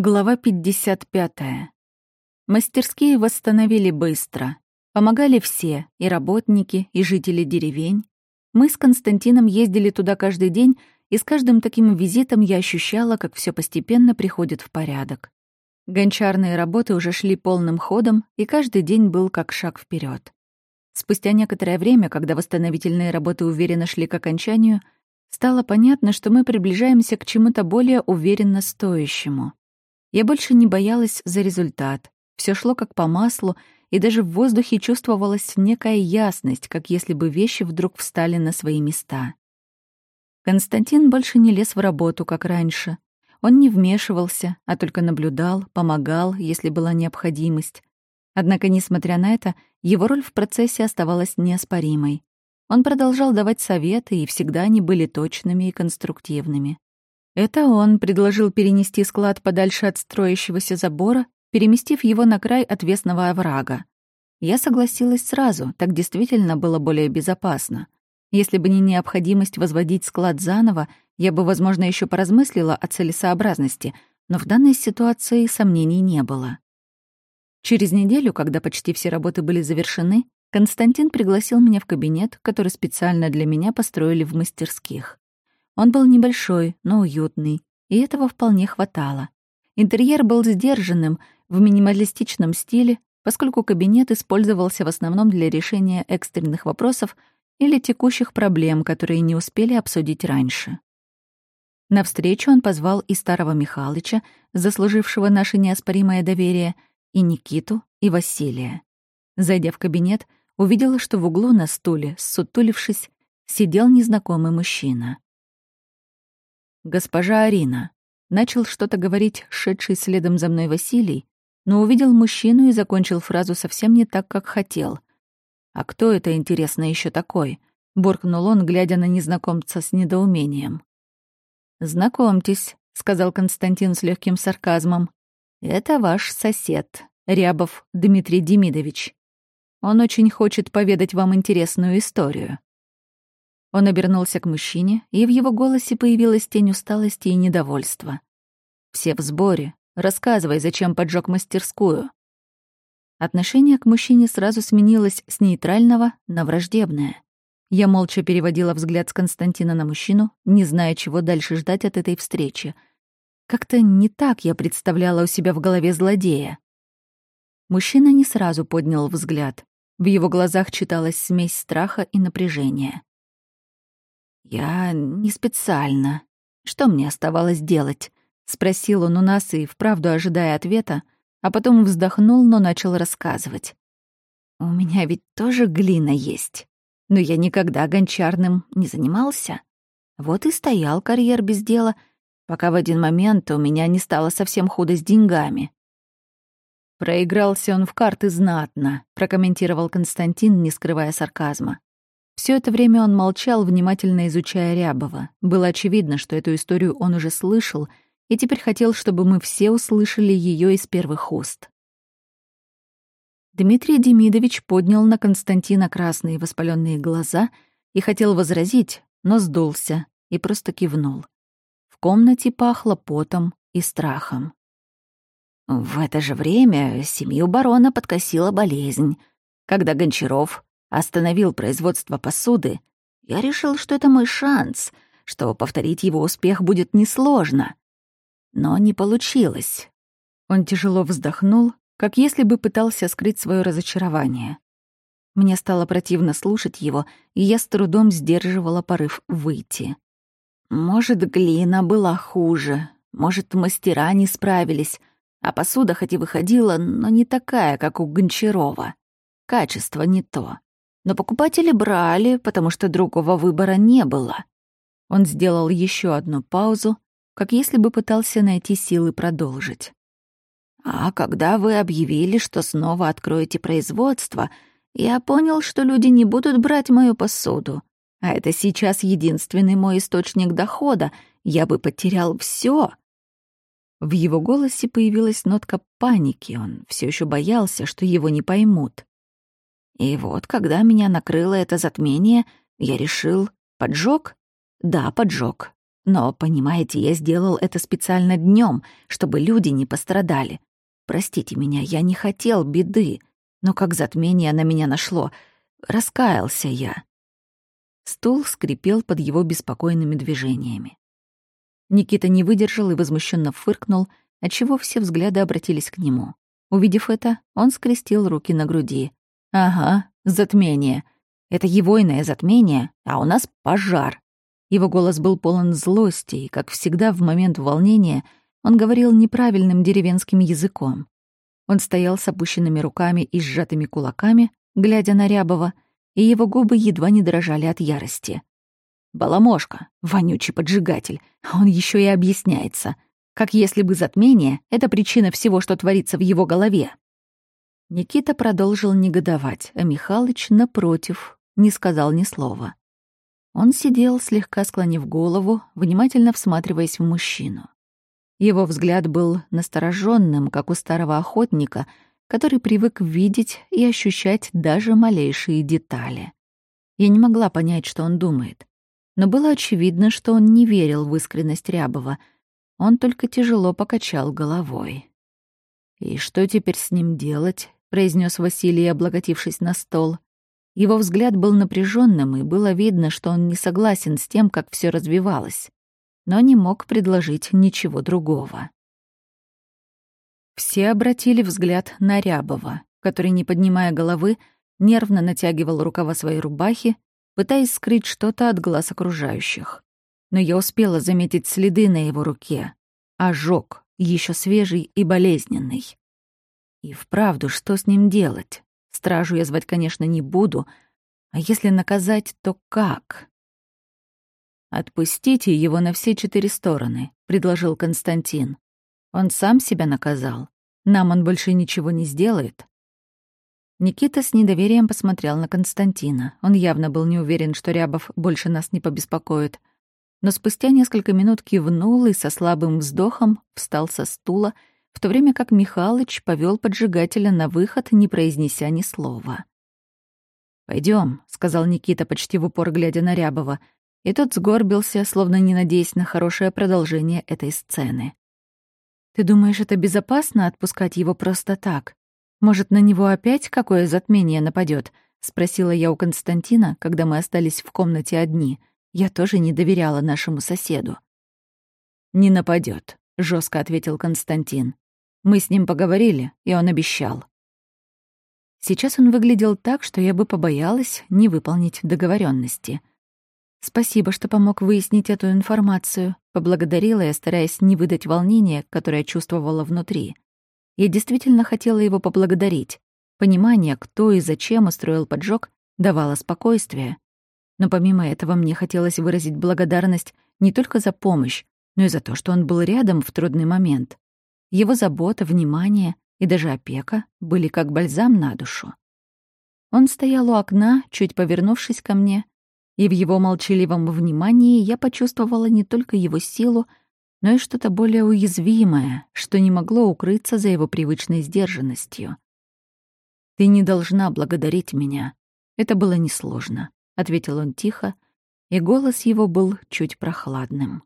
Глава 55. Мастерские восстановили быстро. Помогали все, и работники, и жители деревень. Мы с Константином ездили туда каждый день, и с каждым таким визитом я ощущала, как все постепенно приходит в порядок. Гончарные работы уже шли полным ходом, и каждый день был как шаг вперед. Спустя некоторое время, когда восстановительные работы уверенно шли к окончанию, стало понятно, что мы приближаемся к чему-то более уверенно стоящему. Я больше не боялась за результат. Все шло как по маслу, и даже в воздухе чувствовалась некая ясность, как если бы вещи вдруг встали на свои места. Константин больше не лез в работу, как раньше. Он не вмешивался, а только наблюдал, помогал, если была необходимость. Однако, несмотря на это, его роль в процессе оставалась неоспоримой. Он продолжал давать советы, и всегда они были точными и конструктивными. Это он предложил перенести склад подальше от строящегося забора, переместив его на край отвесного оврага. Я согласилась сразу, так действительно было более безопасно. Если бы не необходимость возводить склад заново, я бы, возможно, еще поразмыслила о целесообразности, но в данной ситуации сомнений не было. Через неделю, когда почти все работы были завершены, Константин пригласил меня в кабинет, который специально для меня построили в мастерских. Он был небольшой, но уютный, и этого вполне хватало. Интерьер был сдержанным, в минималистичном стиле, поскольку кабинет использовался в основном для решения экстренных вопросов или текущих проблем, которые не успели обсудить раньше. На встречу он позвал и старого Михалыча, заслужившего наше неоспоримое доверие, и Никиту, и Василия. Зайдя в кабинет, увидела, что в углу на стуле, сутулившись, сидел незнакомый мужчина. «Госпожа Арина», — начал что-то говорить шедший следом за мной Василий, но увидел мужчину и закончил фразу совсем не так, как хотел. «А кто это, интересно, еще такой?» — буркнул он, глядя на незнакомца с недоумением. «Знакомьтесь», — сказал Константин с легким сарказмом. «Это ваш сосед, Рябов Дмитрий Демидович. Он очень хочет поведать вам интересную историю». Он обернулся к мужчине, и в его голосе появилась тень усталости и недовольства. «Все в сборе. Рассказывай, зачем поджег мастерскую». Отношение к мужчине сразу сменилось с нейтрального на враждебное. Я молча переводила взгляд с Константина на мужчину, не зная, чего дальше ждать от этой встречи. Как-то не так я представляла у себя в голове злодея. Мужчина не сразу поднял взгляд. В его глазах читалась смесь страха и напряжения. «Я не специально. Что мне оставалось делать?» — спросил он у нас и вправду ожидая ответа, а потом вздохнул, но начал рассказывать. «У меня ведь тоже глина есть, но я никогда гончарным не занимался. Вот и стоял карьер без дела, пока в один момент у меня не стало совсем худо с деньгами». «Проигрался он в карты знатно», — прокомментировал Константин, не скрывая сарказма. Все это время он молчал, внимательно изучая Рябова. Было очевидно, что эту историю он уже слышал, и теперь хотел, чтобы мы все услышали ее из первых уст. Дмитрий Демидович поднял на Константина красные воспаленные глаза и хотел возразить, но сдулся и просто кивнул. В комнате пахло потом и страхом. В это же время семью барона подкосила болезнь, когда Гончаров остановил производство посуды, я решил, что это мой шанс, что повторить его успех будет несложно. Но не получилось. Он тяжело вздохнул, как если бы пытался скрыть свое разочарование. Мне стало противно слушать его, и я с трудом сдерживала порыв выйти. Может, глина была хуже, может, мастера не справились, а посуда хоть и выходила, но не такая, как у Гончарова. Качество не то. Но покупатели брали, потому что другого выбора не было. Он сделал еще одну паузу, как если бы пытался найти силы продолжить. «А когда вы объявили, что снова откроете производство, я понял, что люди не будут брать мою посуду. А это сейчас единственный мой источник дохода. Я бы потерял все. В его голосе появилась нотка паники. Он все еще боялся, что его не поймут. И вот, когда меня накрыло это затмение, я решил, поджог? Да, поджог. Но, понимаете, я сделал это специально днем, чтобы люди не пострадали. Простите меня, я не хотел беды, но как затмение на меня нашло. Раскаялся я. Стул скрипел под его беспокойными движениями. Никита не выдержал и возмущенно фыркнул, отчего все взгляды обратились к нему. Увидев это, он скрестил руки на груди. «Ага, затмение. Это егойное затмение, а у нас пожар». Его голос был полон злости, и, как всегда, в момент волнения он говорил неправильным деревенским языком. Он стоял с опущенными руками и сжатыми кулаками, глядя на Рябова, и его губы едва не дрожали от ярости. «Баламошка, вонючий поджигатель, а он еще и объясняется — как если бы затмение — это причина всего, что творится в его голове. Никита продолжил негодовать, а Михалыч, напротив, не сказал ни слова. Он сидел, слегка склонив голову, внимательно всматриваясь в мужчину. Его взгляд был настороженным, как у старого охотника, который привык видеть и ощущать даже малейшие детали. Я не могла понять, что он думает. Но было очевидно, что он не верил в искренность Рябова — он только тяжело покачал головой. «И что теперь с ним делать?» — произнес Василий, облокотившись на стол. Его взгляд был напряженным, и было видно, что он не согласен с тем, как все развивалось, но не мог предложить ничего другого. Все обратили взгляд на Рябова, который, не поднимая головы, нервно натягивал рукава своей рубахи, пытаясь скрыть что-то от глаз окружающих но я успела заметить следы на его руке. Ожог, еще свежий и болезненный. И вправду, что с ним делать? Стражу я звать, конечно, не буду, а если наказать, то как? «Отпустите его на все четыре стороны», — предложил Константин. «Он сам себя наказал. Нам он больше ничего не сделает». Никита с недоверием посмотрел на Константина. Он явно был не уверен, что Рябов больше нас не побеспокоит но спустя несколько минут кивнул и со слабым вздохом встал со стула, в то время как Михалыч повел поджигателя на выход, не произнеся ни слова. Пойдем, сказал Никита, почти в упор глядя на Рябова, и тот сгорбился, словно не надеясь на хорошее продолжение этой сцены. «Ты думаешь, это безопасно отпускать его просто так? Может, на него опять какое затмение нападет? спросила я у Константина, когда мы остались в комнате одни — я тоже не доверяла нашему соседу. «Не нападет, жестко ответил Константин. «Мы с ним поговорили, и он обещал». Сейчас он выглядел так, что я бы побоялась не выполнить договоренности. «Спасибо, что помог выяснить эту информацию», — поблагодарила я, стараясь не выдать волнения, которое чувствовала внутри. Я действительно хотела его поблагодарить. Понимание, кто и зачем устроил поджог, давало спокойствие. Но помимо этого мне хотелось выразить благодарность не только за помощь, но и за то, что он был рядом в трудный момент. Его забота, внимание и даже опека были как бальзам на душу. Он стоял у окна, чуть повернувшись ко мне, и в его молчаливом внимании я почувствовала не только его силу, но и что-то более уязвимое, что не могло укрыться за его привычной сдержанностью. «Ты не должна благодарить меня. Это было несложно ответил он тихо, и голос его был чуть прохладным.